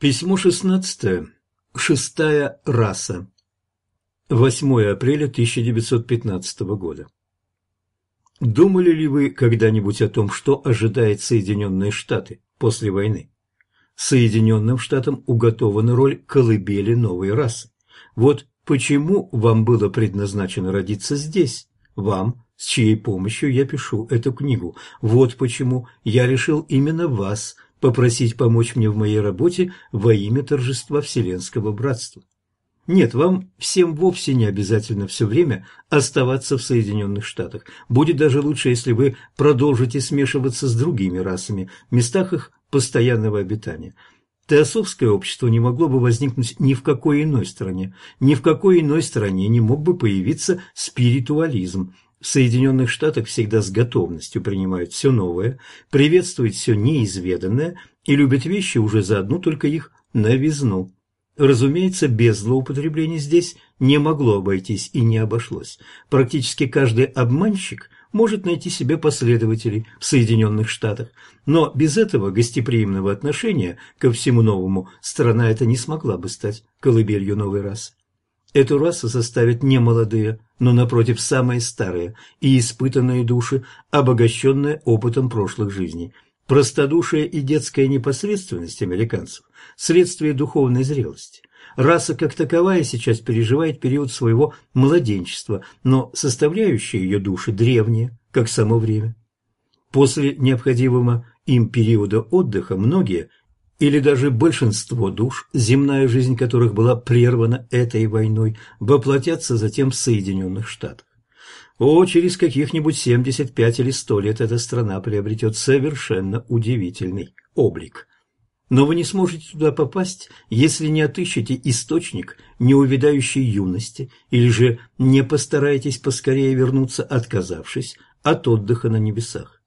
Письмо 16. Шестая раса. 8 апреля 1915 года. Думали ли вы когда-нибудь о том, что ожидает Соединенные Штаты после войны? Соединенным Штатам уготована роль колыбели новой расы. Вот почему вам было предназначено родиться здесь, вам, с чьей помощью я пишу эту книгу. Вот почему я решил именно вас – попросить помочь мне в моей работе во имя торжества Вселенского Братства. Нет, вам всем вовсе не обязательно все время оставаться в Соединенных Штатах. Будет даже лучше, если вы продолжите смешиваться с другими расами в местах их постоянного обитания. Теософское общество не могло бы возникнуть ни в какой иной стране. Ни в какой иной стране не мог бы появиться спиритуализм – в Соединенных Штатах всегда с готовностью принимают все новое, приветствуют все неизведанное и любят вещи уже за одну только их новизну. Разумеется, без злоупотреблений здесь не могло обойтись и не обошлось. Практически каждый обманщик может найти себе последователей в Соединенных Штатах, но без этого гостеприимного отношения ко всему новому страна эта не смогла бы стать колыбелью новой расы. Эту расу составят не молодые, но, напротив, самые старые и испытанные души, обогащенные опытом прошлых жизней. Простодушие и детская непосредственность американцев – следствие духовной зрелости. Раса как таковая сейчас переживает период своего младенчества, но составляющие ее души древние, как само время. После необходимого им периода отдыха многие или даже большинство душ, земная жизнь которых была прервана этой войной, воплотятся затем в Соединенных Штатах. О, через каких-нибудь 75 или 100 лет эта страна приобретет совершенно удивительный облик. Но вы не сможете туда попасть, если не отыщете источник неувядающей юности или же не постараетесь поскорее вернуться, отказавшись от отдыха на небесах.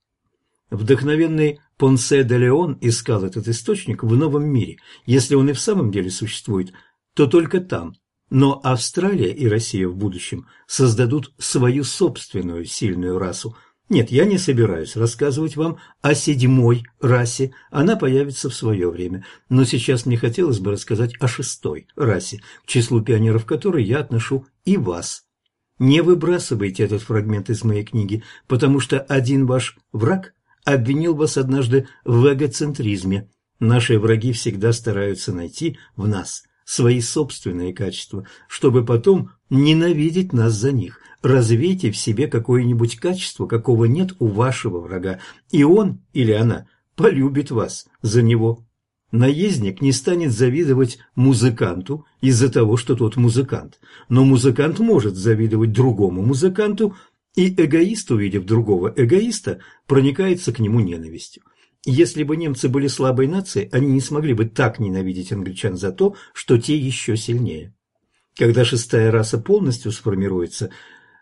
Вдохновенный Понсе де Леон искал этот источник в новом мире. Если он и в самом деле существует, то только там. Но Австралия и Россия в будущем создадут свою собственную сильную расу. Нет, я не собираюсь рассказывать вам о седьмой расе, она появится в свое время. Но сейчас мне хотелось бы рассказать о шестой расе, к числу пионеров которой я отношу и вас. Не выбрасывайте этот фрагмент из моей книги, потому что один ваш враг – обвинил вас однажды в эгоцентризме. Наши враги всегда стараются найти в нас свои собственные качества, чтобы потом ненавидеть нас за них. Развейте в себе какое-нибудь качество, какого нет у вашего врага, и он или она полюбит вас за него. Наездник не станет завидовать музыканту из-за того, что тот музыкант, но музыкант может завидовать другому музыканту и эгоист, увидев другого эгоиста, проникается к нему ненавистью. Если бы немцы были слабой нацией, они не смогли бы так ненавидеть англичан за то, что те еще сильнее. Когда шестая раса полностью сформируется,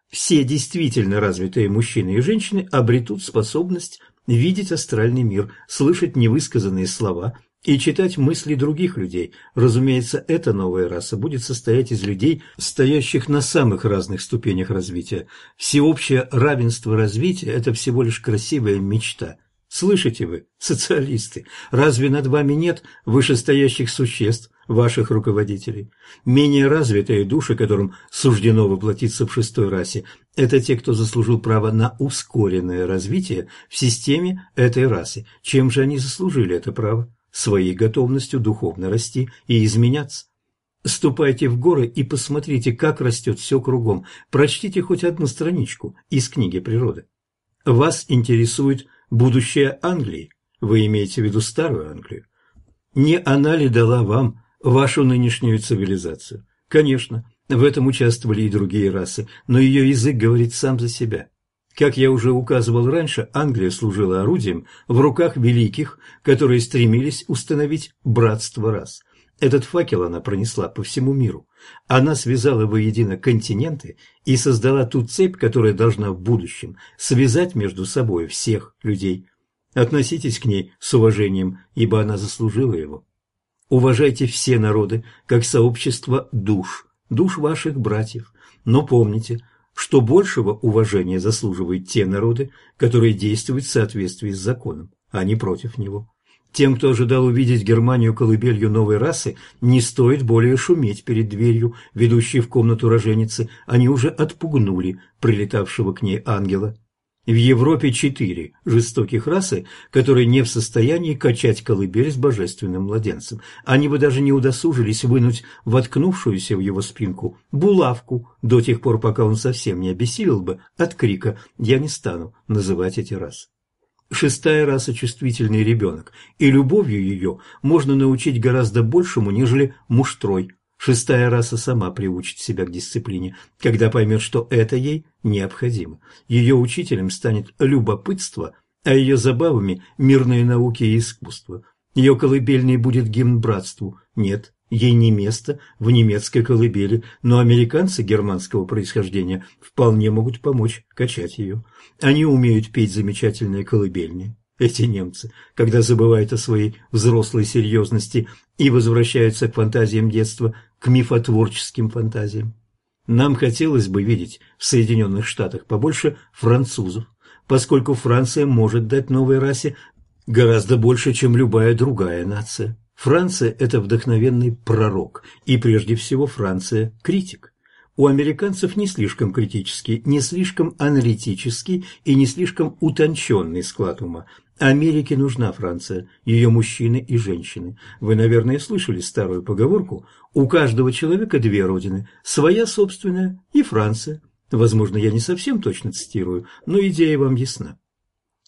все действительно развитые мужчины и женщины обретут способность видеть астральный мир, слышать невысказанные слова – и читать мысли других людей. Разумеется, эта новая раса будет состоять из людей, стоящих на самых разных ступенях развития. Всеобщее равенство развития – это всего лишь красивая мечта. Слышите вы, социалисты, разве над вами нет вышестоящих существ, ваших руководителей? Менее развитые души, которым суждено воплотиться в шестой расе, это те, кто заслужил право на ускоренное развитие в системе этой расы. Чем же они заслужили это право? Своей готовностью духовно расти и изменяться. Ступайте в горы и посмотрите, как растет все кругом. Прочтите хоть одну страничку из книги природы. Вас интересует будущее Англии. Вы имеете в виду старую Англию. Не она ли дала вам вашу нынешнюю цивилизацию? Конечно, в этом участвовали и другие расы, но ее язык говорит сам за себя. Как я уже указывал раньше, Англия служила орудием в руках великих, которые стремились установить братство рас. Этот факел она пронесла по всему миру. Она связала воедино континенты и создала ту цепь, которая должна в будущем связать между собой всех людей. Относитесь к ней с уважением, ибо она заслужила его. Уважайте все народы, как сообщество душ, душ ваших братьев. Но помните, что большего уважения заслуживают те народы, которые действуют в соответствии с законом, а не против него. Тем, кто ожидал увидеть Германию колыбелью новой расы, не стоит более шуметь перед дверью, ведущей в комнату роженицы. Они уже отпугнули прилетавшего к ней ангела. В Европе четыре жестоких расы, которые не в состоянии качать колыбель с божественным младенцем. Они бы даже не удосужились вынуть воткнувшуюся в его спинку булавку до тех пор, пока он совсем не обессилел бы от крика «Я не стану называть эти расы». Шестая раса – чувствительный ребенок, и любовью ее можно научить гораздо большему, нежели муштрой. Шестая раса сама приучит себя к дисциплине, когда поймет, что это ей необходимо. Ее учителем станет любопытство, а ее забавами – мирные науки и искусство. Ее колыбельной будет гимн братству. Нет, Ей не место в немецкой колыбели, но американцы германского происхождения вполне могут помочь качать ее. Они умеют петь замечательные колыбельные. Эти немцы, когда забывают о своей взрослой серьезности и возвращаются к фантазиям детства, к мифотворческим фантазиям. Нам хотелось бы видеть в Соединенных Штатах побольше французов, поскольку Франция может дать новой расе гораздо больше, чем любая другая нация. Франция – это вдохновенный пророк, и прежде всего Франция – критик. У американцев не слишком критический, не слишком аналитический и не слишком утонченный склад ума. Америке нужна Франция, ее мужчины и женщины. Вы, наверное, слышали старую поговорку «У каждого человека две родины, своя собственная и Франция». Возможно, я не совсем точно цитирую, но идея вам ясна.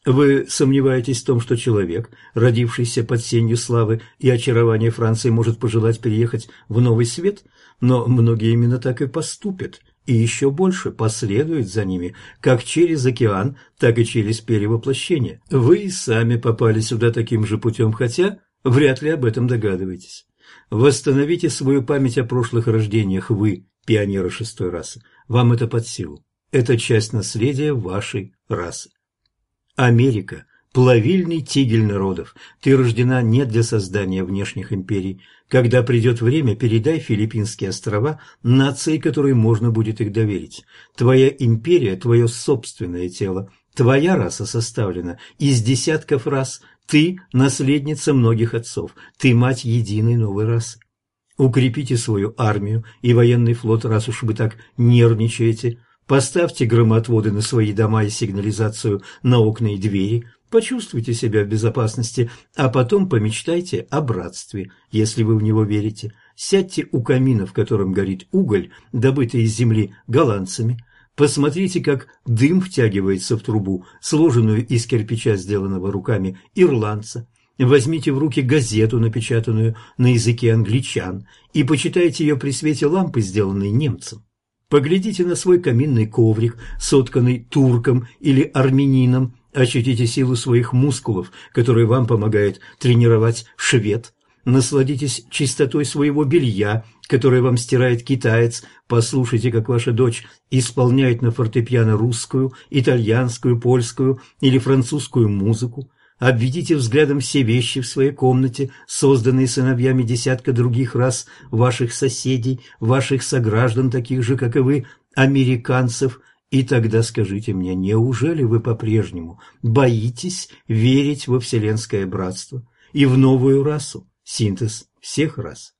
Вы сомневаетесь в том, что человек, родившийся под сенью славы и очарования Франции, может пожелать переехать в новый свет? Но многие именно так и поступят, и еще больше последуют за ними, как через океан, так и через перевоплощение. Вы и сами попали сюда таким же путем, хотя вряд ли об этом догадываетесь. Восстановите свою память о прошлых рождениях, вы, пионеры шестой расы. Вам это под силу. Это часть наследия вашей расы. Америка – плавильный тигель народов. Ты рождена не для создания внешних империй. Когда придет время, передай Филиппинские острова нации, которой можно будет их доверить. Твоя империя – твое собственное тело. Твоя раса составлена из десятков рас. Ты – наследница многих отцов. Ты – мать единой новой расы. Укрепите свою армию и военный флот, раз уж вы так нервничаете – Поставьте громотводы на свои дома и сигнализацию на окна и двери, почувствуйте себя в безопасности, а потом помечтайте о братстве, если вы в него верите. Сядьте у камина, в котором горит уголь, добытый из земли голландцами. Посмотрите, как дым втягивается в трубу, сложенную из кирпича, сделанного руками ирландца. Возьмите в руки газету, напечатанную на языке англичан, и почитайте ее при свете лампы, сделанной немцем. Поглядите на свой каминный коврик, сотканный турком или армянином, ощутите силу своих мускулов, которые вам помогает тренировать швед. Насладитесь чистотой своего белья, которое вам стирает китаец. Послушайте, как ваша дочь исполняет на фортепиано русскую, итальянскую, польскую или французскую музыку. Обведите взглядом все вещи в своей комнате, созданные сыновьями десятка других рас, ваших соседей, ваших сограждан, таких же, как и вы, американцев, и тогда скажите мне, неужели вы по-прежнему боитесь верить во вселенское братство и в новую расу, синтез всех рас?